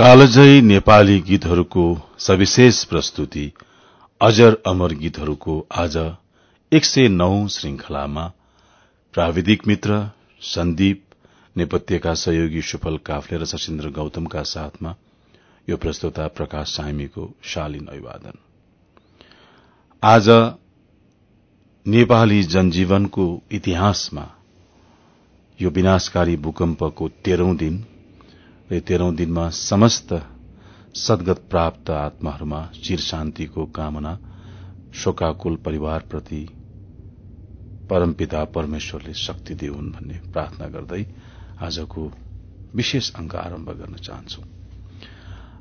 कालजै नेपाली गीतहरूको सविशेष प्रस्तुति अजर अमर गीतहरूको आज एक सय नौ श्रृंखलामा। प्राविधिक मित्र सन्दीप नेपथ्यका सहयोगी सुफल काफ्ले र सशिन्द्र गौतमका साथमा यो प्रस्तुता प्रकाश सामीको शालीन अभिवादन। आज नेपाली जनजीवनको इतिहासमा यो विनाशकारी भूकम्पको तेह्रौं दिन र तेह्रौं दिनमा समस्त सदगत प्राप्त आत्माहरूमा चिर शान्तिको कामना शोकाकुल परिवारप्रति परमपिता परमेश्वरले शक्ति दिउन् भन्ने प्रार्थना गर्दै आजको विशेष अंक आरम्भ गर्न चाहन्छु।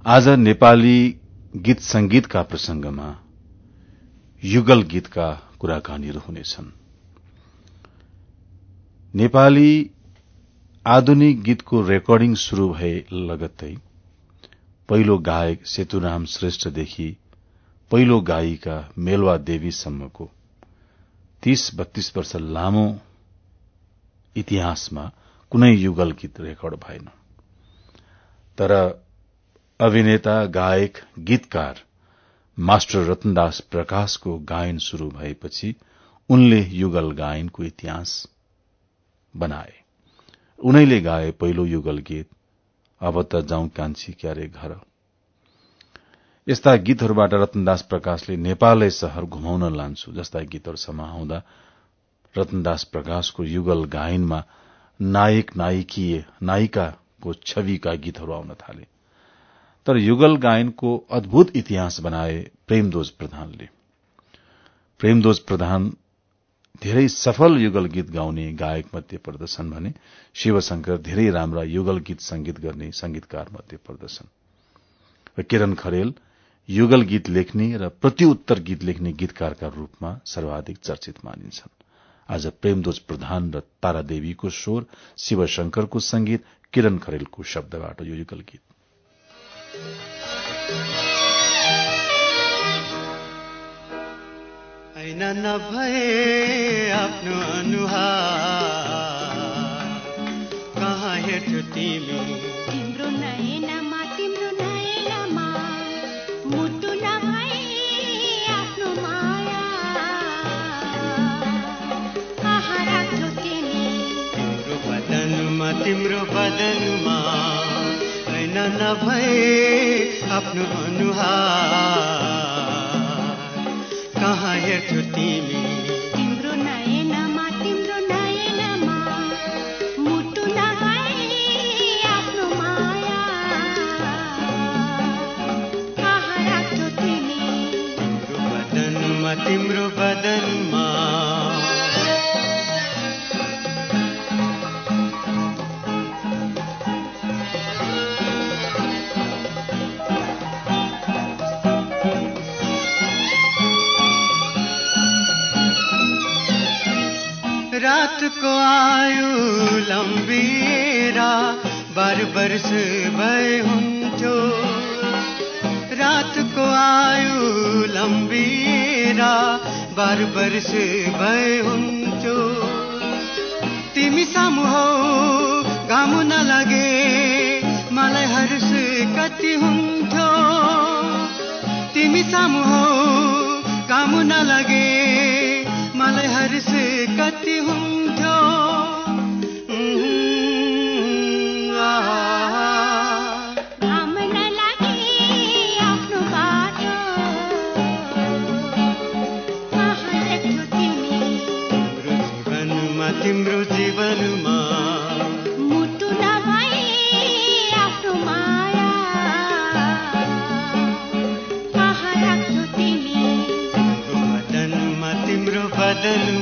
आज नेपाली गीत संगीतका प्रसंगमा युगल गीतका कुराकानीहरू हुनेछन्। नेपाली आधुनिक गीतको रेकर्डिङ शुरू भए लगत्तै पहिलो गायक सेतुराम श्रेष्ठदेखि पहिलो गायिका मेलवा देवीसम्मको तीस बत्तीस वर्ष लामो इतिहासमा कुनै युगल गीत रेकर्ड भएन। तर अभिनेता गायक गीतकार मास्टर रतनदास प्रकाशको गायन शुरू भएपछि उनले युगल गायनको इतिहास बनाए। उनैले गाए पहिलो युगल गीत अब त जाउँ कान्छी क्यारे घर। यस्ता गीतहरूबाट रतनदास प्रकाशले नेपालै शहर घुमाउन लान्छु जस्ता गीतहरू समाउँदा रतनदास प्रकाशको युगल गायनमा नायक नायिकीय नायिकाको छविका गीतहरू आउन थाले। तर युगल गायनको अद्भुत इतिहास बनाए प्रेमदोज प्रधानले। प्रेमदोज प्रधान धेरै सफल युगल गीत गाउने गायक मध्ये पर्दछन् भने शिवशंकर धेरै राम्रा युगल गीत संगीत गर्ने संगीतकार मध्ये पर्दछन् र किरण खरेल युगल गीत लेख्ने र प्रत्युत्तर गीत लेख्ने गीतकारका रूपमा सर्वाधिक चर्चित मानिन्छन्। आज प्रेमदोज प्रधान र तारादेवीको स्वर शिवशंकरको संगीत किरण खरेलको शब्दबाट यो युगल गीत। ऐना नभए आफ्नो अनुहार। कहाँ हेर्थ्यो तिमी तिम्रो नयनमा तिम्रो नयनमा मुटु नभए आफ्नो माया। कहाँ राख्थ्यो तिमी? तिम्रो बदनमा तिम्रो बदनमा नभए आफ्नो अनुहार। कहाँ हेर्थ्यो तिमी तिम्रो नयनमा तिम्रो नयनमा मुटु नभए आफ्नो माया। कहाँ राख्थ्यो तिमी? तिम्रो बदनमा तिम्रो बदनमा। रातको आयु लम्बिरा बार वर्ष भए हुन्थ्यो रातको आयु लम्बिरा बार वर्ष भए हुन्थ्यो तिमी सामु हौ घाम नलागे मलाई हर्ष कति हुन्थ्यो। तिमी सामु हौ काम नलागे मलाई हर्ष कति हुन्थ्यो? तिम्रो जीवनमा मुटु आफ्नो माया। कहाँ राख्थ्यो तिमी। तिम्रो बदनमा तिम्रो बदनमा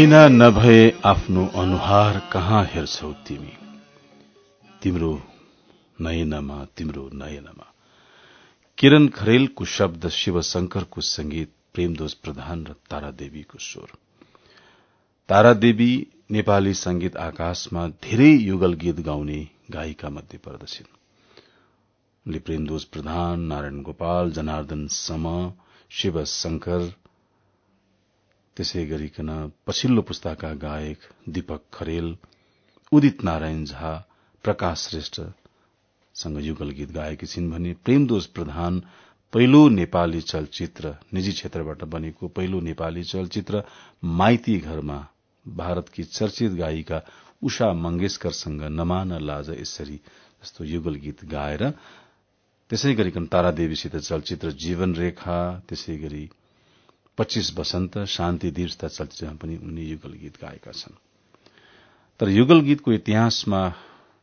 ऐना नभए आफ्नो अनुहार कहाँ हेर्छौ तिमी? तिम्रो नयनमा तिम्रो नयनमा। किरण खरेलको शब्द शिवशंकरको संगीत प्रेमदोष प्रधान र तारादेवीको स्वर। तारादेवी नेपाली संगीत आकाशमा धेरै युगल गीत गाउने गायिका मध्ये पर्दछिन्। उनले प्रेमदोष प्रधान नारायण गोपाल जनार्दन सम शिव शंकर त्यसै गरिकन पछिल्लो पुस्ताका गायक दीपक खरेल उदित नारायण झा प्रकाश श्रेष्ठसँग युगल गीत गाएकी छिन् भने प्रेमदोष प्रधान पहिलो नेपाली चलचित्र निजी क्षेत्रबाट बनेको पहिलो नेपाली चलचित्र माइती घरमा भारतकी चर्चित गायिका उषा मंगेशकरसँग नमान लाज यसरी जस्तो युगल गीत गाएर त्यसै गरिकन तारादेवीसित चलचित्र जीवन रेखा त्यसै गरी पच्चीस वसन्त शान्ति जस्ता चलचित्रमा पनि उनले युगल गीत गाएका छन्। तर युगल गीतको इतिहासमा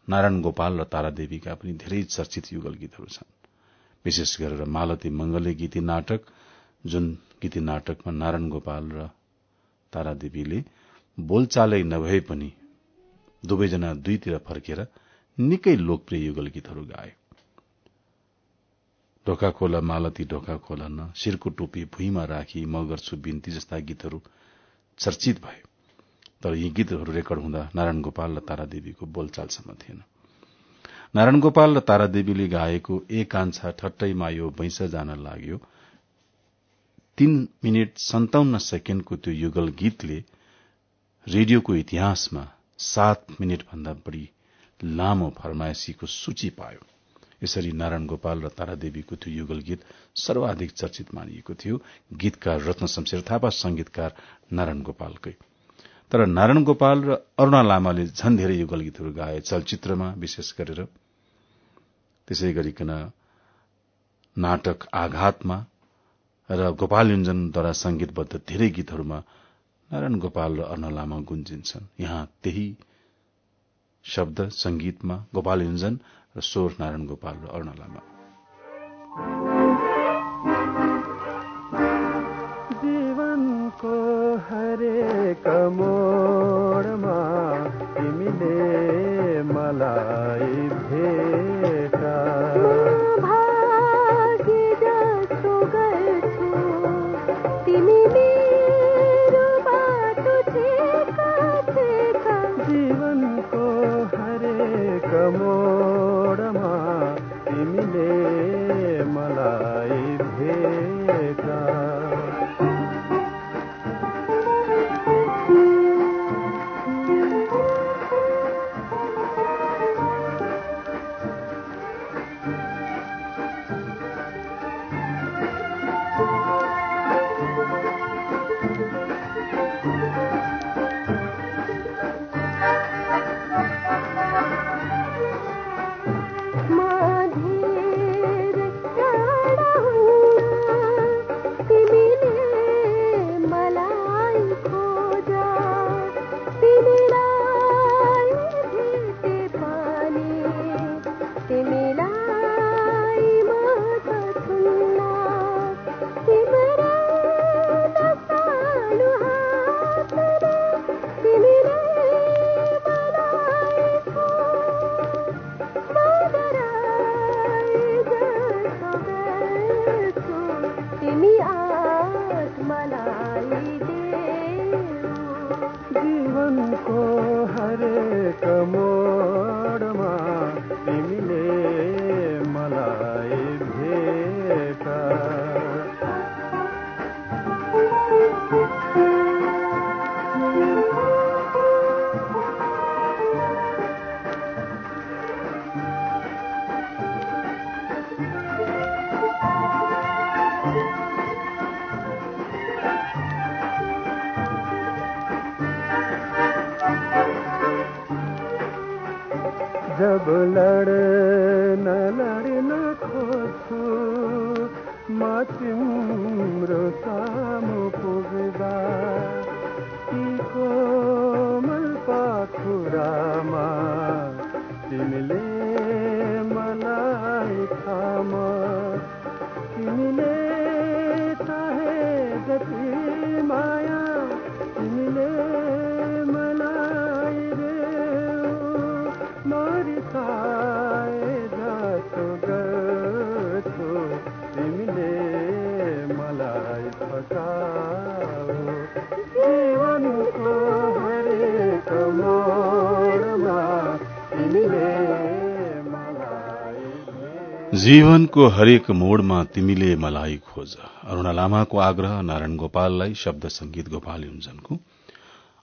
नारायण गोपाल र तारादेवीका पनि धेरै चर्चित युगल गीतहरू छन्। विशेष गरेर मालती मंगले गीती नाटक जुन गीती नाटकमा नारायण गोपाल र तारादेवीले बोलचालै नभए पनि दुवैजना दुईतिर फर्केर निकै लोकप्रिय युगल गीतहरू गाए। ढोका खोला मालती ढोका खोला न शिरको टोपी भुइँमा राखी म गर्छु बिन्ती जस्ता गीतहरू चर्चित भए तर यी गीतहरू रेकर्ड हुँदा नारायण गोपाल र तारादेवीको बोलचालसम्म थिएन। नारायण गोपाल र तारादेवीले गाएको एक कान्छा ठट्टैमा यो भैंस जान लाग्यो। तीन मिनट सन्ताउन्न सेकेण्डको त्यो युगल गीतले रेडियोको इतिहासमा सात मिनट भन्दा बढ़ी लामो फरमाइशीको सूची पायो। यसरी नारायण गोपाल र तारादेवीको त्यो युगल गीत सर्वाधिक चर्चित मानिएको थियो। गीतकार रत्न शमशेर थापा संगीतकार नारायण गोपालकै। तर नारायण गोपाल र अरूणा लामाले झन धेरै युगल गीतहरू गाए चलचित्रमा विशेष गरेर। त्यसै गरिकन नाटक आघातमा र गोपाल युञ्जनद्वारा संगीतबद्ध धेरै गीतहरूमा नारायण गोपाल र अर्ण लामा गुन्जिन्छन्। यहाँ त्यही शब्द संगीतमा गोपाल युञ्जन र स्वर नारायण गोपाल र अर्ण लामा। जीवनको हरेक मोडमा तिमीले मलाई म जीवनको हरेक मोडमा तिमीले मलाई खोज। अरूणा लामाको आग्रह नारायण गोपाललाई शब्द संगीत गोपाल युञ्जनको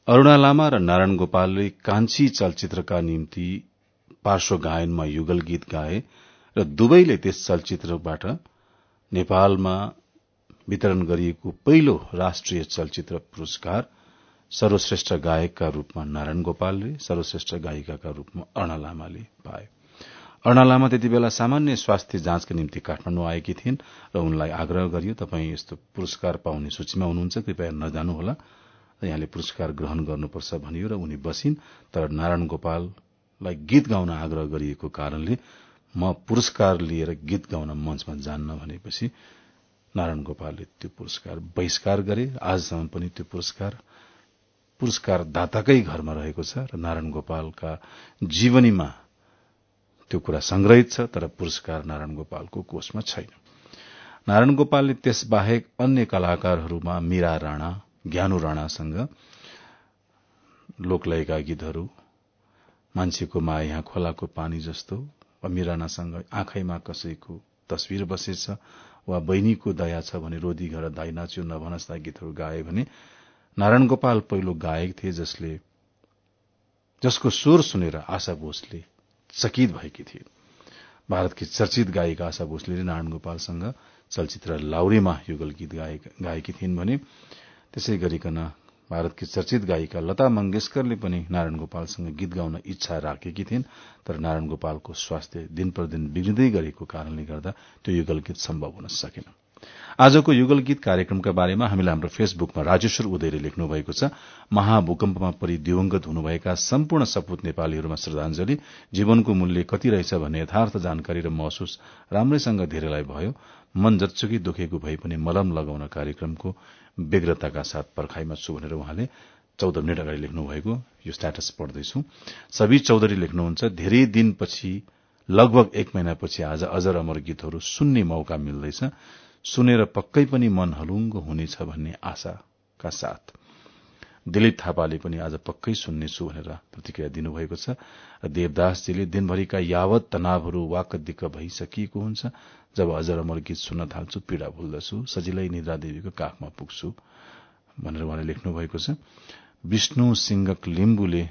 अरूणा लामा र नारायण गोपालले कान्छी चलचित्रका निम्ति पार्श्व गायनमा युगल गीत गाए र दुवैले त्यस चलचित्रबाट नेपालमा वितरण गरिएको पहिलो राष्ट्रिय चलचित्र पुरस्कार सर्वश्रेष्ठ गायकका रूपमा नारायण गोपालले सर्वश्रेष्ठ गायिकाका रूपमा अरूणा लामाले पाए। अरूणा लामा त्यति बेला सामान्य स्वास्थ्य जाँचका निम्ति काठमाडौँ आएकी थिइन् र उनलाई आग्रह गरियो तपाईँ यस्तो पुरस्कार पाउने सूचीमा हुनुहुन्छ कृपया नजानुहोला। र यहाँले पुरस्कार ग्रहण गर्नुपर्छ भनियो र उनी बसिन्। तर नारायण गोपाललाई गीत गाउन आग्रह गरिएको कारणले म पुरस्कार लिएर गीत गाउन मञ्चमा जान्न भनेपछि नारायण गोपालले त्यो पुरस्कार बहिष्कार गरे। आजसम्म पनि त्यो पुरस्कार पुरस्कार दाताकै घरमा रहेको छ र नारायण गोपालका जीवनीमा त्यो कुरा संग्रहित छ तर पुरस्कार नारायण गोपालको कोषमा छैन। नारायण गोपालले त्यसबाहेक अन्य कलाकारहरूमा मीरा राणा ज्ञानु राणासँग लोकलयका गीतहरू मान्छेको माया खोलाको पानी जस्तो वा मिरानासँग आँखैमा कसैको तस्विर बसेछ वा बहिनीको दया छ भने रोदी घर दाई नाच्यो नभनस्ता गीतहरू गाए भने नारायण गोपाल पहिलो गायक थिए जसले जसको स्वर सुनेर आशा भोसले चकित भएकी थिए। भारतकी चर्चित गायिका आशा भोसले नारायण गोपालसँग चलचित्र लाउरेमा युगल गीत गाएकी थिइन् भने त्यसै गरिकन भारतकी चर्चित गायिका लता मंगेशकरले पनि नारायण गोपालसँग गीत गाउन इच्छा राखेकी थिइन् तर नारायण गोपालको स्वास्थ्य दिन प्रतिदिन बिग्रिँदै गरेको कारणले गर्दा त्यो युगल गीत सम्भव हुन सकेन। आजको युगल गीत कार्यक्रमका बारेमा हामीलाई हाम्रो फेसबुकमा राजेश्वर उदयले लेख्नु भएको छ। महाभूकम्पमा परि दिवंगत हुनुभएका सम्पूर्ण सपूत नेपालीहरूमा श्रद्धांजलि जीवनको मूल्य कति रहेछ भन्ने यथार्थ जानकारी र महसुस राम्रैसँग धेरैलाई भयो। मन जत्सुकै दुखेको भए पनि मलम लगाउन कार्यक्रमको व्यग्रताका साथ पर्खाइमा छु भनेर उहाँले चौध मिनट अगाडि लेख्नु भएको यो स्ट्याटस पढ्दैछु। सबी चौधरी लेख्नुहुन्छ धेरै दिनपछि लगभग एक महिनापछि आज अजर अमर गीतहरू सुन्ने मौका मिल्दैछ। सुनेर पक्कै पनि मन हलुङ्गो हुनेछ भन्ने आशाका साथ। दिलीप थापाले पनि आज पक्कै सुन्नेछु भनेर प्रतिक्रिया दिनुभएको छ। र देवदासजीले दिनभरिका यावत तनावहरू वाक दिक्क भइसकिएको हुन्छ। जब अजर अमर गीत सुन्न थाल्छु पीड़ा भुल्दछु सजिलै निद्रा देवीको काखमा पुग्छु भनेर उहाँले लेख्नु भएको छ। विष्णु सिंहक लिम्बुले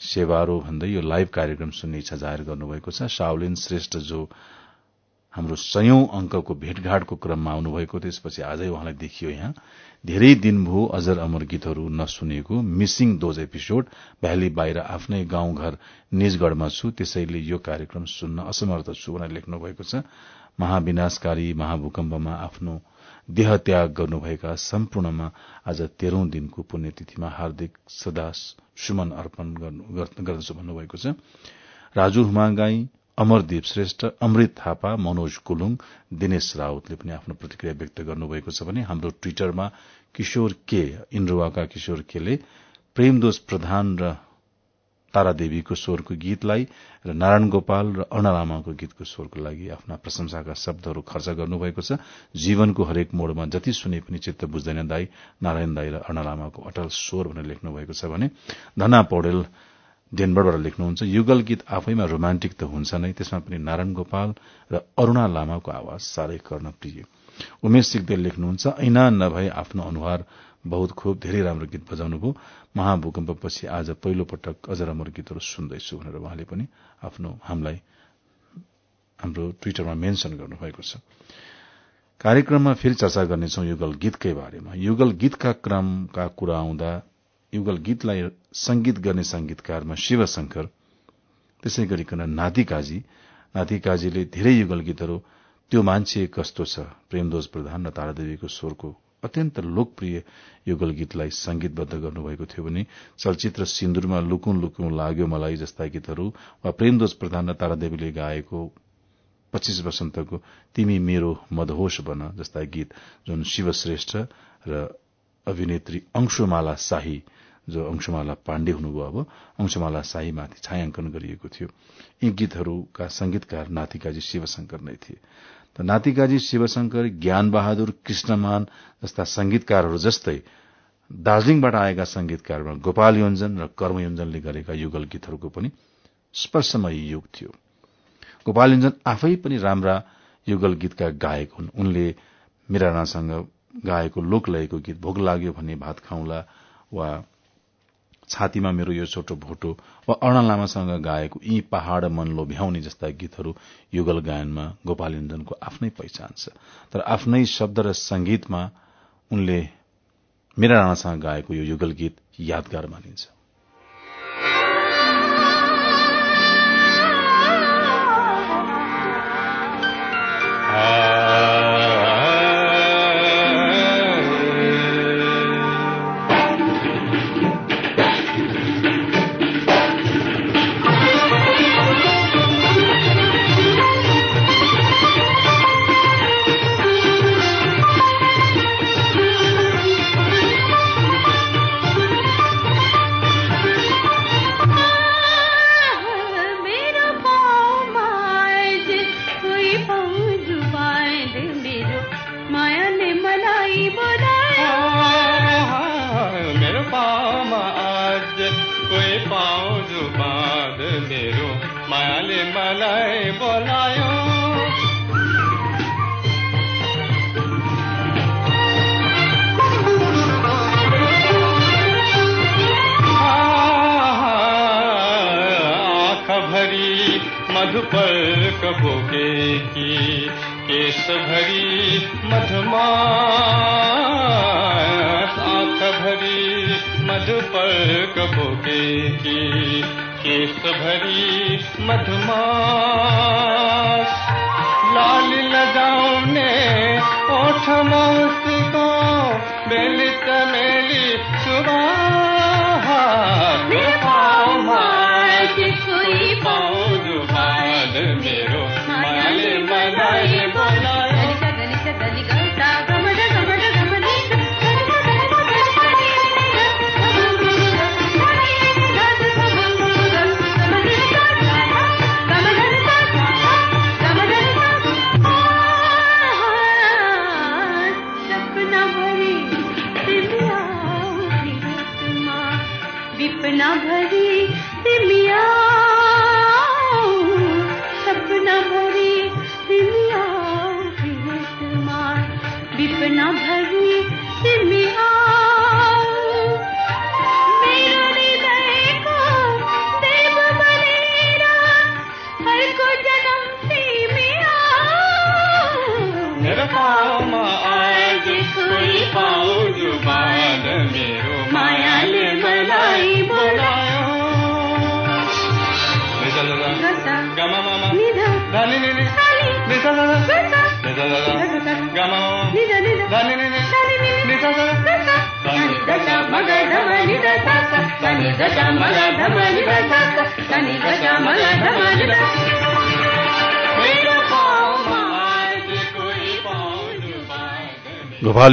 सेवारो भन्दै यो लाइभ कार्यक्रम सुन्ने इच्छा जाहेर गर्नुभएको छ। शाओलिन श्रेष्ठ जो हाम्रो सयौं अंकको भेटघाटको क्रममा आउनुभएको त्यसपछि आजै उहाँलाई देखियो यहाँ। धेरै दिन भयो अजर अमर गीतहरू नसुनेको मिसिङ दोज एपिसोड। भ्याली बाहिर आफ्नै गाउँघर निजगढ़मा छु। त्यसैले यो कार्यक्रम सुन्न असमर्थ छु भनेर लेख्नु भएको छ। महाविनाशकारी महाभूकम्पमा आफ्नो देह त्याग गर्नुभएका सम्पूर्णमा आज तेह्रौं दिनको पुण्यतिथिमा हार्दिक सदा सुमन अर्पण गर्दछु भन्नुभएको छ। राजु हुमागाई अमरदीप श्रेष्ठ अमृत थापा मनोज कुलुङ दिनेश राउतले पनि आफ्नो प्रतिक्रिया व्यक्त गर्नुभएको छ भने हाम्रो ट्वीटरमा किशोर के इन्द्रुवाका किशोर केले प्रेमदोष प्रधान र तारादेवीको स्वरको गीतलाई र नारायण गोपाल र अर्ण लामाको गीतको स्वरको लागि आफ्ना प्रशंसाका शब्दहरू खर्च गर्नुभएको छ। जीवनको हरेक मोडमा जति सुने पनि चित्त बुझ्दैन दाई नारायण दाई र अर्ण लामाको अटल स्वर भनेर लेख्नु भएको छ भने धना पौडेल डेनबरबाट लेख्नुहुन्छ। युगल गीत आफैमा रोमान्टिक त हुन्छ नै त्यसमा पनि नारायण गोपाल र अरूणा लामाको आवाज साह्रै गर्न प्रिय उमेश सिगदेल लेख्नुहुन्छ ऐना नभए आफ्नो अनुहार बहुत खुब धेरै राम्रो गीत बजाउनुभयो। महाभूकम्पपछि आज पहिलो पटक अझ राम्रो गीतहरू सुन्दैछु भनेर उहाँले पनि आफ्नो हामीलाई हाम्रो ट्विटरमा मेन्सन गर्नुभएको छ। कार्यक्रममा फेरि चर्चा गर्नेछौ युगल गीतकै बारेमा। युगल गीतका क्रमका कुरा आउँदा युगल गीतलाई संगीत गर्ने संगीतकारमा शिवशंकर त्यसै गरिकन नातिकाजी नातिकाजीले धेरै युगल गीतहरू त्यो मान्छे कस्तो छ? प्रेमदोज प्रधान र तारादेवीको स्वरको अत्यन्त लोकप्रिय युगल गीतलाई संगीतबद्ध गर्नुभएको थियो भने चलचित्र सिन्दुरमा लुकुन लुकुन लाग्यो मलाई जस्ता गीतहरू वा प्रेमदोज प्रधान र तारादेवीले गाएको पच्चीस वसन्तको तिमी मेरो मदहोश बन जस्ता गीत जुन शिवश्रेष्ठ र अभिनेत्री अंशुमाला शाही जो अंशुमाला पाण्डे हुनुभयो अब अंशुमाला शाहीमाथि छायाङ्कन गरिएको थियो। यी गीतहरूका संगीतकार नातिकाजी शिवशंकर नै थिए। त नातिकाजी शिवशंकर ज्ञान बहादुर कृष्णमान जस्ता संगीतकारहरू जस्तै दार्जीलिङबाट आएका संगीतकारमा गोपाल योञ्जन र कर्म योञ्जनले गरेका युगल गीतहरूको पनि स्पर्शमय युग थियो। गोपाल योञ्जन आफै पनि राम्रा युगल गीतका गायक हुन्। उनले मीरा राणासँग गाएको लोकलयको गीत भोग लाग्यो भने भात खाउँला वा छातीमा मेरो यो छोटो भोटो वा अर्ण लामासँग गाएको यी पहाड़ मन लोभ्याउने जस्ता गीतहरू युगल गायनमा गोपाल इन्जनको आफ्नै पहिचान छ। तर आफ्नै शब्द र संगीतमा उनले मीरा राणासँग गाएको यो युगल गीत यादगार मानिन्छ। मलाई बोलायो। आँख भरी मधुपर कबोके की केस भरी मधुमास केश भरी मधुमास लाल लगाउने ओठ मांस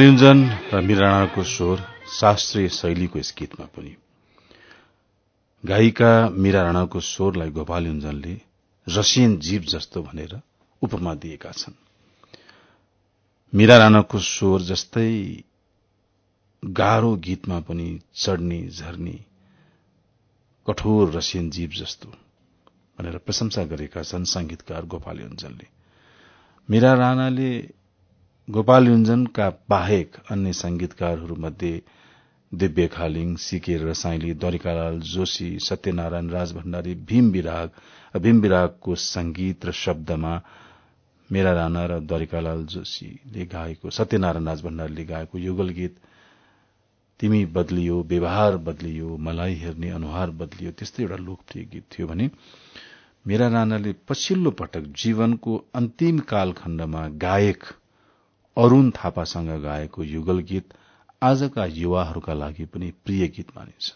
युञ्जन र मीरा राणाको स्वर शास्त्रीय शैलीको यस गीतमा पनि। गायिका मीरा राणाको स्वरलाई गोपाल युञ्जनले रसियन जीव जस्तो भनेर उपमा दिएका छन्। मीरा राणाको स्वर जस्तै गाह्रो गीतमा पनि चढ्ने झर्ने कठोर रसियन जीव जस्तो भनेर प्रशंसा गरेका छन् संगीतकार गोपाल युञ्जनले मीरा राणाले गोपाल युञ्जनका बाहेक अन्य संगीतकारहरूमध्ये दिव्य खालिङ सिके रसाइली द्वारिकालाल जोशी सत्यनारायण राज भण्डारी भीम विराग भीम विरागको संगीत र शब्दमा मेरा राणा र द्वारिकालाल जोशीले गाएको सत्यनारायण राज भण्डारीले गाएको युगल गीत तिमी बदलियो व्यवहार बदलियो मलाई हेर्ने अनुहार बदलियो त्यस्तै एउटा लोकप्रिय गीत थियो भने मेरा राणाले पछिल्लो पटक जीवनको अन्तिम कालखण्डमा गायक अरूण थापासँग गाएको युगल गीत आजका युवाहरूका लागि पनि प्रिय गीत मानिन्छ।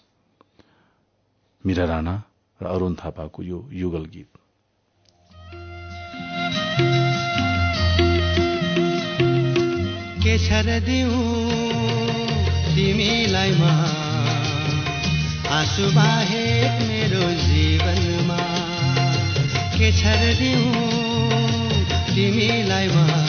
मीरा राणा र अरूण थापाको यो युगल गीत। तिमीलाई आँसु बाहेक मेरो जीवनमा। के छर दिउ तिमीलाई म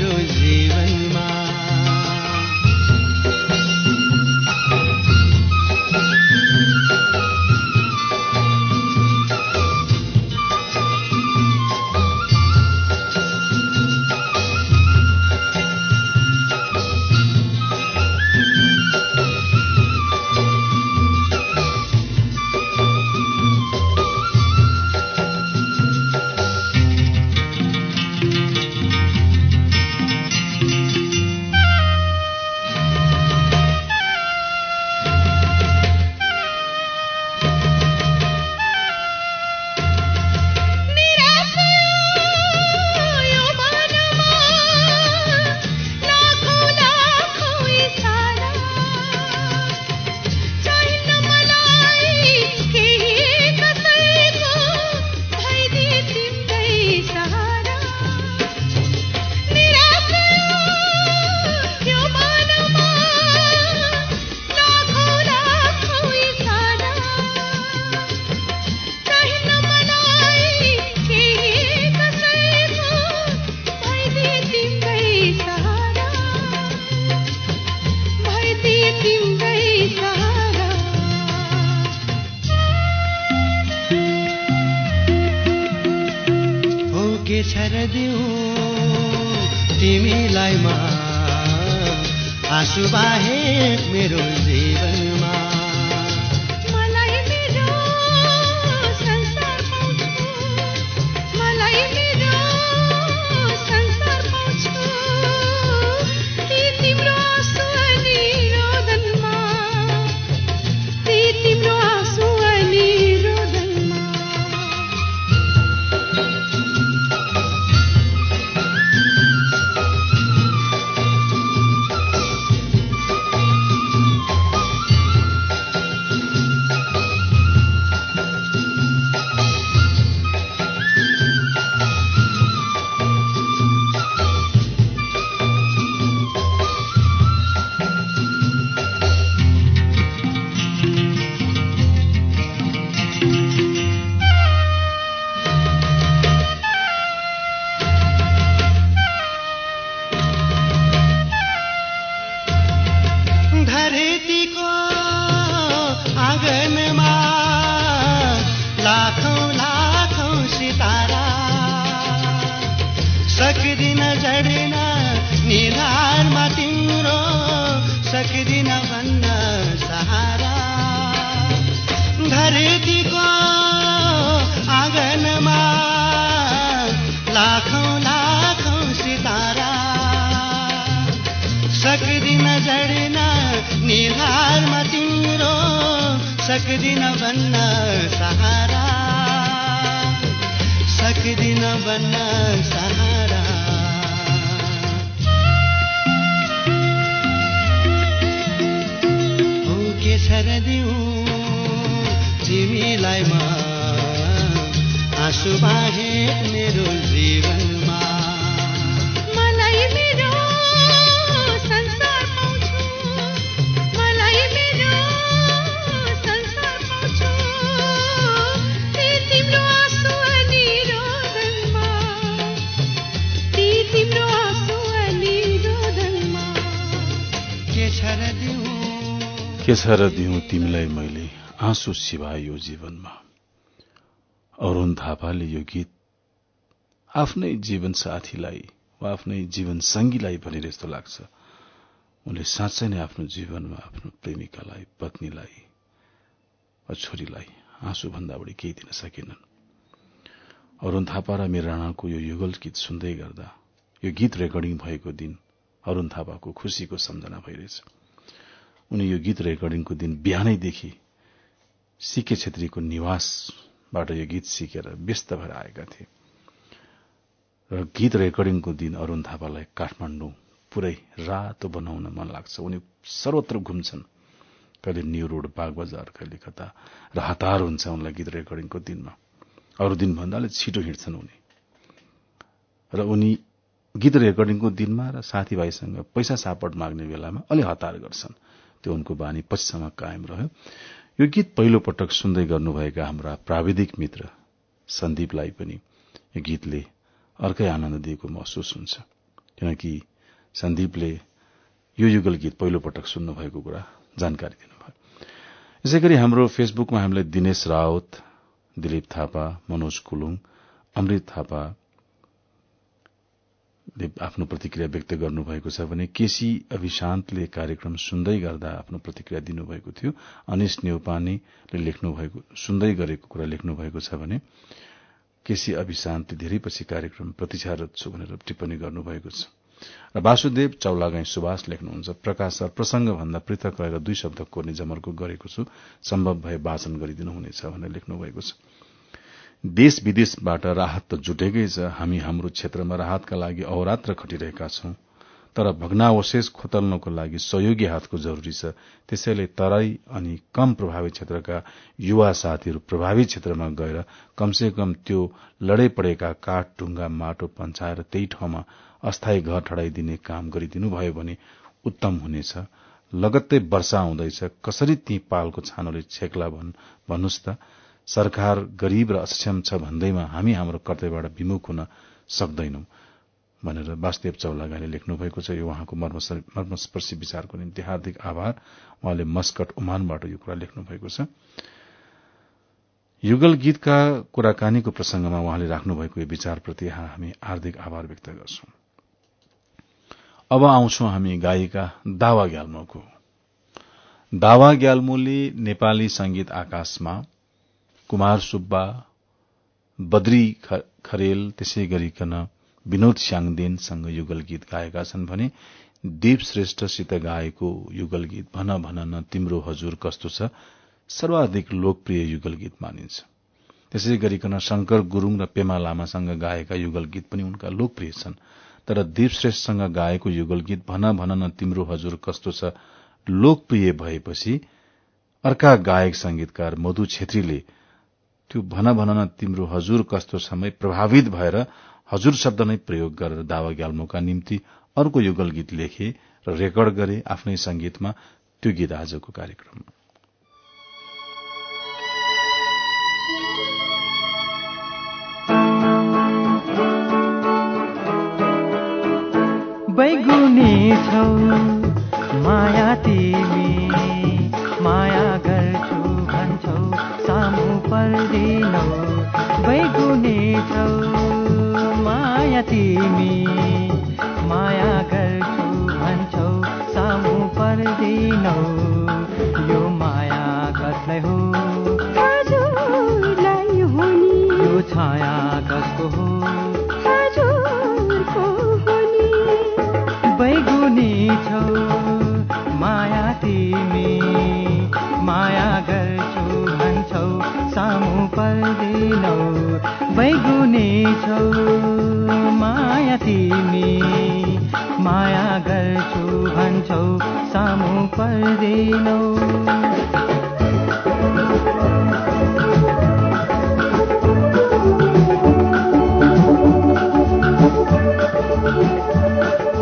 मेरो जीवनमा आँसु बाहेक मेरो जीवनमा आँगनमा लाखौँ लाखौँ सितारा। सक्दिन जडिन निधारमा तिम्रो सक्दिन भन्न सहारा। धरतीको आँगनमा लाखौँ लाखौँ सितारा। सक्दिन जडिन निधारमा सक्दिन भन्न सहारा। सक्दिन भन्न सहारा। हो के छर दिउँ तिमीलाई म आँसु बाहेक मेरो जीवनमा के छ र दिउँ तिमीलाई मैले आँसु सिवाय यो जीवनमा? अरूण थापाले यो गीत आफ्नै जीवन साथीलाई वा आफ्नै जीवन संगीलाई भनेर जस्तो लाग्छ। उनले साँच्चै नै आफ्नो जीवनमा आफ्नो प्रेमिकालाई पत्नीलाई वा छोरीलाई आँसु भन्दा बढी केही दिन सकेनन्। अरूण थापा र मीरा राणाको यो युगल गीत सुन्दै गर्दा यो गीत रेकर्डिङ भएको दिन अरूण थापाको खुशीको सम्झना भइरहेछ। उनी यो गीत रेकर्डिङको दिन बिहानैदेखि सिके छेत्रीको निवासबाट यो गीत सिकेर व्यस्त भएर आएका थिए। र गीत रेकर्डिङको दिन अरूण थापालाई काठमाडौँ पुरै रातो बनाउन मन लाग्छ। उनी सर्वत्र घुम्छन्। कहिले न्यू रोड बाग बजार कहिले कता र हतार हुन्छ उनलाई गीत रेकर्डिङको दिनमा। अरू दिन भन्दा अलिक छिटो हिँड्छन् उनी। र उनी गीत रेकर्डिङको दिनमा र साथीभाइसँग पैसा सापट माग्ने बेलामा अलि हतार गर्छन्। त्यो उनको बानी पछिसम्म कायम रह्यो। यो गीत पहिलो पटक सुन्दै गर्नुभएका हाम्रा प्राविधिक मित्र सन्दीपलाई पनि यो गीतले अर्कै आनन्द दिएको महसुस हुन्छ। किनकि सन्दीपले यो युगल गीत पहिलो पटक सुन्नुभएको कुरा जानकारी दिनुभयो। यसै गरी हाम्रो फेसबुकमा हामीलाई दिनेश रावत दिलीप थापा मनोज कुलुङ अमृत थापा आफ्नो प्रतिक्रिया व्यक्त गर्नुभएको छ भने केसी अभिशान्तले कार्यक्रम सुन्दै गर्दा आफ्नो प्रतिक्रिया दिनुभएको थियो। अनिश नेउपानीले लेख्नु भएको सुन्दै गरेको कुरा लेख्नु भएको छ भने केसी अभिशान्तले धेरै पछि कार्यक्रम प्रतीक्षारत छु भनेर टिप्पणी गर्नुभएको छ। र वासुदेव चौलागाई सुभाष लेख्नुहुन्छ प्रकाश सर प्रसंग भन्दा पृथक रहेर दुई शब्द कोर्ने जमर्को गरेको छु सम्भव भए वाचन गरिदिनुहुनेछ भनेर लेख्नु भएको छ। देश विदेशबाट राहत त जुटेकै छ। हामी हाम्रो क्षेत्रमा राहतका लागि अहोरात्र खटिरहेका छौं। तर भग्नावशेष खोतल्नको लागि सहयोगी हातको जरूरी छ। त्यसैले तराई अनि कम प्रभावित क्षेत्रका युवा साथीहरू प्रभावित क्षेत्रमा गएर कमसे कम त्यो लड़ै पड़ेका काठ ढुङ्गा माटो पन्छाएर त्यही ठाउँमा अस्थायी घर ठड़ाइदिने काम गरिदिनु भयो भने उत्तम हुनेछ। लगत्तै वर्षा आउँदैछ कसरी ती पालको छानोले छेक्ला भन्नुहोस् त। सरकार गरीब र अक्षम छ भन्दैमा हामी हाम्रो कर्तव्यबाट विमुख हुन सक्दैनौं भनेर वासुदेव चौलागाले लेख्नु भएको छ। यो उहाँको मर्मस्पर्शी विचारको निम्ति हार्दिक आभार। उहाँले मस्कट उमानबाट यो कुरा लेख्नु भएको छ। युगल गीतका कुराकानीको प्रसंगमा उहाँले राख्नु भएको यो विचारप्रति हामी हार्दिक आभार व्यक्त गर्छौं। अब आउँछौ हामी गायिका दावा ग्याल्मोको। दावा ग्याल्मोले नेपाली संगीत आकाशमा कुमार सुब्बा बद्री खरेल त्यसै गरिकन विनोद स्याङदेनसँग युगल गीत गाएका छन् भने दीप श्रेष्ठसित गाएको युगल गीत भन भन न तिम्रो हजुर कस्तो छ सर्वाधिक लोकप्रिय युगल गीत मानिन्छ। त्यसै गरिकन शंकर गुरूङ र पेमा लामासँग गाएका युगल गीत पनि उनका लोकप्रिय छन्। तर दीप श्रेष्ठसँग गाएको युगल गीत भन भन न तिम्रो हजुर कस्तो छ लोकप्रिय भएपछि अर्का गायक संगीतकार मधु छेत्रीले त्यो भन भन न तिम्रो हजुर कस्तो समय प्रभावित भएर हजुर शब्द नै प्रयोग गरेर दावा ग्याल्मोका निम्ति अर्को युगल गीत लेखे र रेकर्ड गरे आफ्नै संगीतमा त्यो गीत आजको कार्यक्रम। बैगुनी छौ माया तिमी। छौ। माया तिमी माया गर्छु भन्छौ सामु पर्दिनौ। यो माया कसलाई हो? यो छाया कसको हो? बैगुनी छौ माया तिमी माया सामु पर्दैनौ बैगुने छौ माया तिमी माया गर्छु भन्छौ सामु पर्दैनौ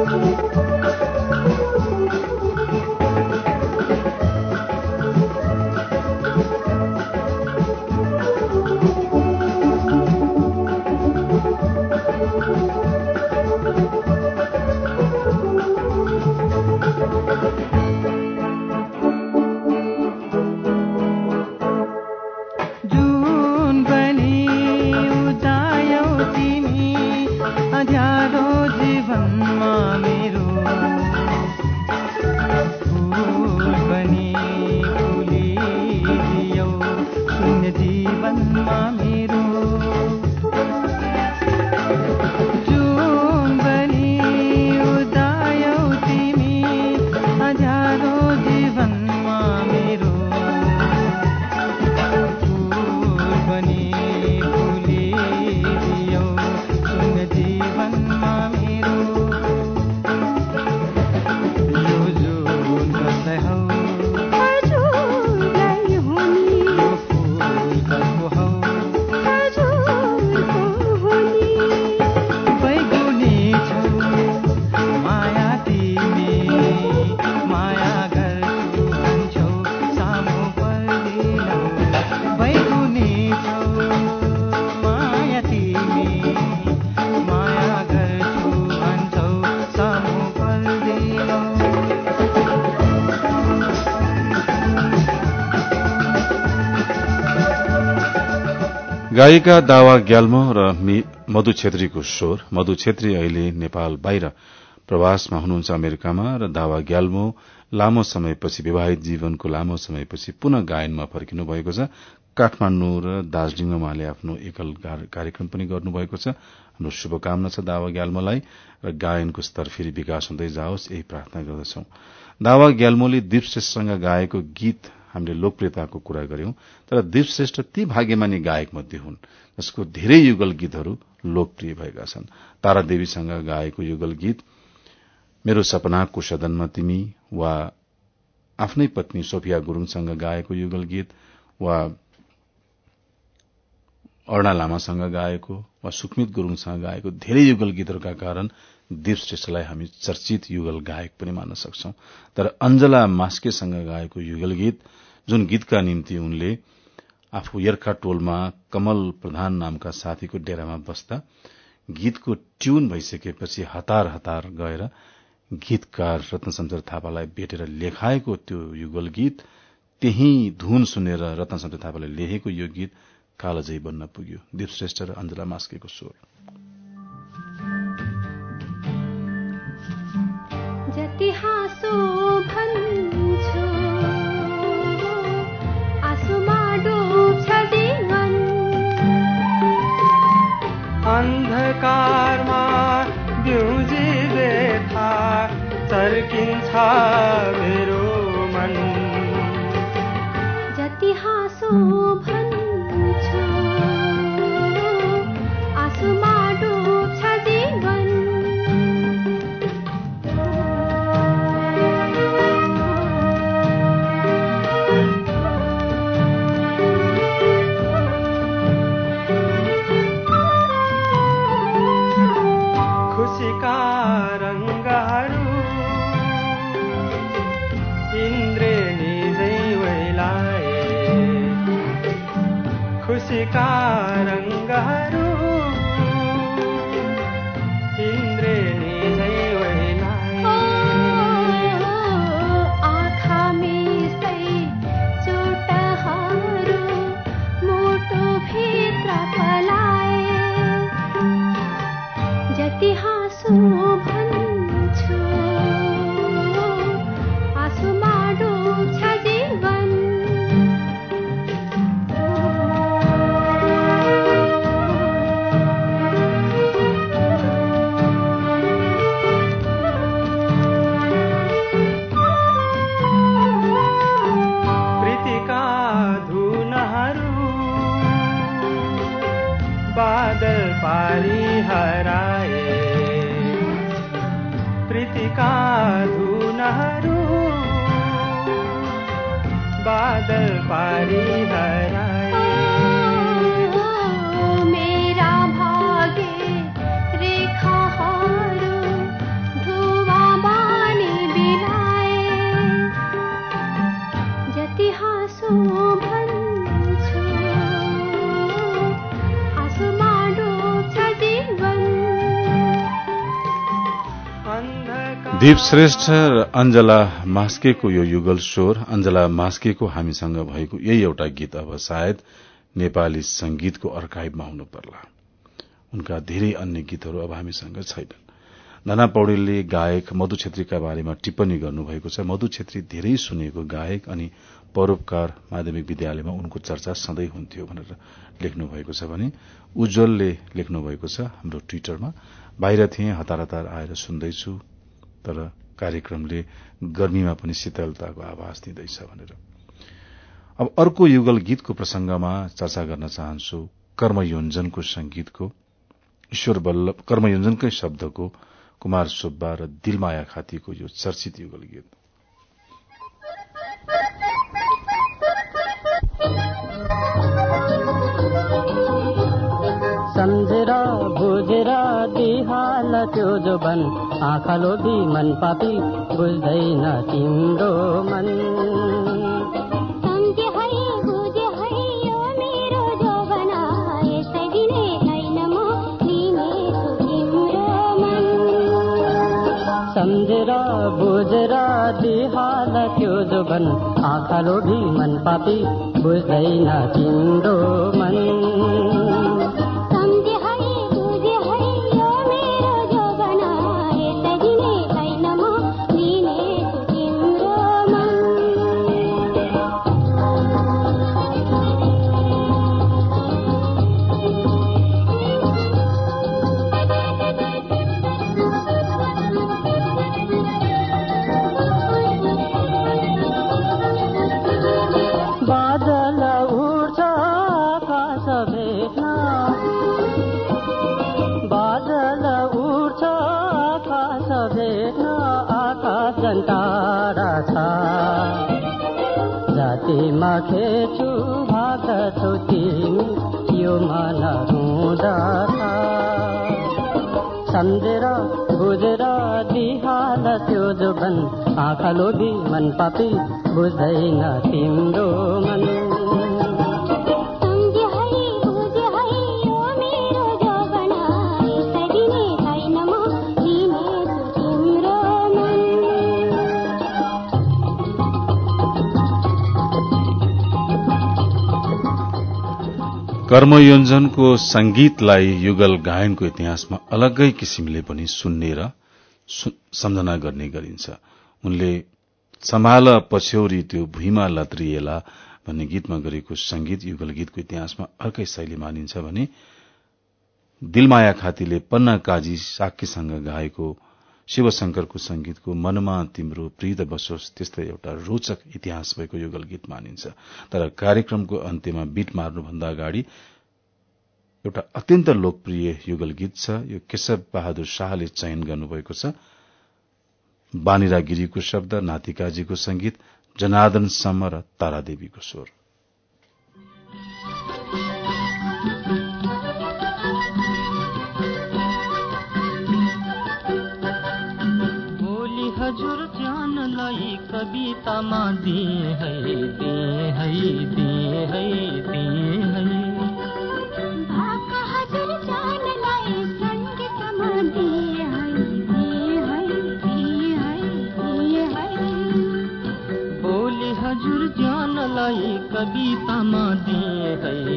Thank. गायिका दावा ग्याल्मो र मधु छेत्रीको स्वर। मधु छेत्री अहिले नेपाल बाहिर प्रवासमा हुनुहुन्छ अमेरिकामा र दावा ग्याल्मो लामो समयपछि विवाहित जीवनको लामो समयपछि पुनः गायनमा फर्किनु भएको छ। काठमाण्डु र दार्जीलिङमा उहाँले आफ्नो एकल कार- कार्यक्रम पनि गर्नुभएको छ। हाम्रो शुभकामना छ दावा ग्याल्मोलाई र गायनको स्तर फेरि विकास हुँदै जाओस् यही प्रार्थना गर्दछौ। दावा ग्याल्मोले दीप श्रेष्ठसँग गाएको गीत हामीले लोकप्रियताको कुरा गर्यौं तर दीप श्रेष्ठ ती भाग्यमानी गायक मध्ये हुन् जसको धेरै युगल गीतहरू लोकप्रिय भएका छन्। तारा देवीसँग गाएको युगल गीत मेरो सपनाको सदनमा तिमी वा आफ्नै पत्नी सोफिया गुरूङसँग गाएको युगल गीत वा अरूणा लामासँग गाएको वा सुकमित गुरूङसँग गाएको धेरै युगल गीतहरूका कारण दीप श्रेष्ठलाई हामी चर्चित युगल गायक पनि मान्न सक्छौं। तर अञ्जला मास्केसँग गाएको युगल गीत जुन गीतका निम्ति उनले आफू यर्खा टोलमा कमल प्रधान नामका साथीको डेरामा बस्दा गीतको ट्यून भइसकेपछि हतार हतार गएर गीतकार रत्नशमशेर थापालाई भेटेर लेखाएको त्यो युगल गीत त्यही धुन सुनेर रत्नशमशेर थापाले लेखेको यो गीत कालजयी बन्न पुग्यो। दीप श्रेष्ठ र अञ्जला मास्केको स्वर। जति हाँसो भन्छु आँसुमा डुब्छ जीवन अन्धकारमा बिउजी व्यथा चर्किन्छ मेरो मन। जति हाँसो दीप श्रेष्ठ र अञ्जला मास्केको यो युगल स्वर अञ्जला मास्केको हामीसँग भएको यही एउटा गीत अब सायद नेपाली संगीतको अर्काइभमा हुनु पर्ला। उनका धेरै अन्य गीतहरू अब हामीसँग छैनन्। धना पौडेलले गायक मधु छेत्रीका बारेमा टिप्पणी गर्नुभएको छ। मधु छेत्री धेरै सुनिएको गायक अनि परोपकार माध्यमिक विद्यालयमा उनको चर्चा सधैँ हुन्थ्यो भनेर लेख्नु भएको छ भने उज्जवलले लेख्नु भएको छ हाम्रो ट्विटरमा बाहिर थिएँ हतार हतार आएर सुन्दैछु। तर कार्यक्रमले गर्मीमा पनि शीतलताको आभास दिँदैछ भनेर। अब अर्को युगल गीतको प्रसंगमा चर्चा गर्न चाहन्छु कर्मयोञ्जनको संगीतको ईश्वर वल्लभ कर्मयोञ्जनकै शब्दको कुमार सुब्बा र दिलमाया खातीको यो चर्चित युगल गीत। त्यो जोबन आँखा लोभी मन पापी बुझ्दैन तिम्रो मन। सम्झेर बुझेर दिहाल त्यो जोबन आँखा लोभी मन पापी बुझ्दैन तिम्रो मन। खेचु भाग्दछौ तिमी यो मन रुँदा सम्झेर बुझेर दिहाल त्यो जोबन आँखा लोभी मन पापी बुझ्दैन तिम्रो मन। कर्मयोञ्जनको संगीतलाई युगल गायनको इतिहासमा अलग्गै किसिमले पनि सुन्ने र सम्झना गर्ने गरिन्छ। उनले सम्हाल पछ्यौरी त्यो भुइँमा लत्रिएला भन्ने गीतमा गरेको संगीत युगल गीतको इतिहासमा अर्कै शैली मानिन्छ भने दिलमाया खातीले पन्ना काजी साक्यसँग गाएको शिवशंकरको संगीतको मनमा तिम्रो प्रीत बसोस् त्यस्तै एउटा रोचक इतिहास भएको युगल गीत मानिन्छ। तर कार्यक्रमको अन्त्यमा बीट मार्नुभन्दा अगाडि एउटा अत्यन्त लोकप्रिय युगल गीत छ। यो केशव बहादुर शाहले चयन गर्नुभएको छ। बानिरा गिरीको शब्द नातिकाजीको संगीत जनार्दन सम्म र तारादेवीको स्वर। कवितामा दिए है दिए है दिए है दिए है भाका हजुर जानलाई सङ्गीतमा दिए है दिए है दिए है दिए है भोलि हजुर ज्यानलाई कवितामा दिए है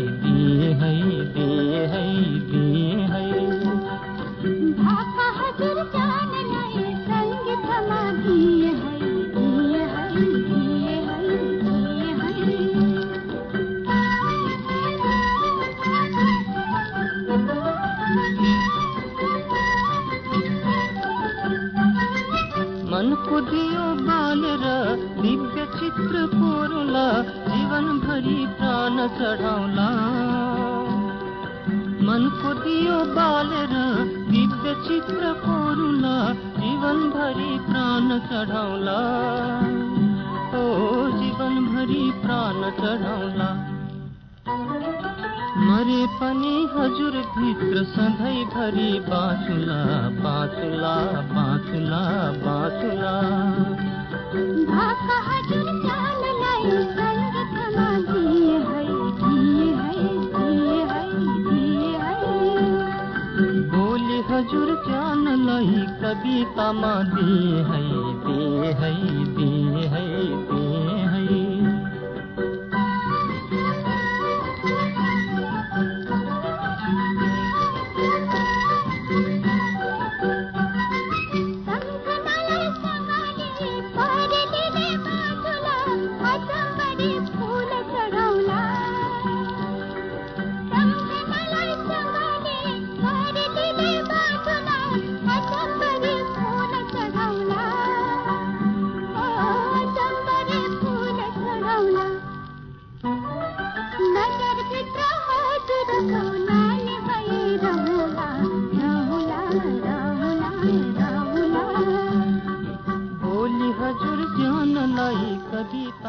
प्राण चढाउला मनको दियो बालेर दिव्य चित्र कोरुला जीवनभरि प्राण चढाउला। ओ जीवनभरि प्राण चढाउला। मरे पनि हजुर भित्र सधैँभरि बाँचुला बाँचुला बाँचुला बाँचुला। हजुर जानलाई कवितामा दिए है दिए है दिए है दिए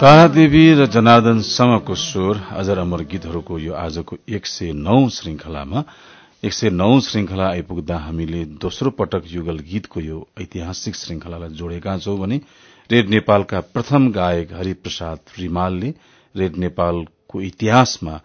तारादेवी र जनार्दन समको स्वर अजर अमर गीतहरूको यो आजको एक सय नौ श्रृंखलामा एक सय नौ श्रृंखला आइपुग्दा हामीले दोस्रो पटक युगल गीतको यो ऐतिहासिक श्रृंखलालाई जोडेका छौं भने रेड नेपालका प्रथम गायक हरिप्रसाद रिमालले रेड नेपालको इतिहासमा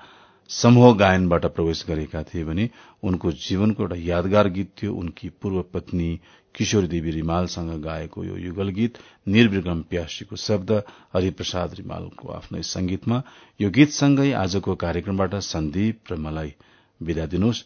समूह गायनबाट प्रवेश गरेका थिए भने उनको जीवनको एउटा यादगार गीत थियो। उनकी पूर्व पत्नी किशोरी देवी रिमालसँग गाएको यो युगल गीत निर्विक्रम प्यासीको शब्द हरिप्रसाद रिमालको आफ्नै संगीतमा यो गीतसँगै आजको कार्यक्रमबाट सन्दीप र मलाई विदा दिनुहोस्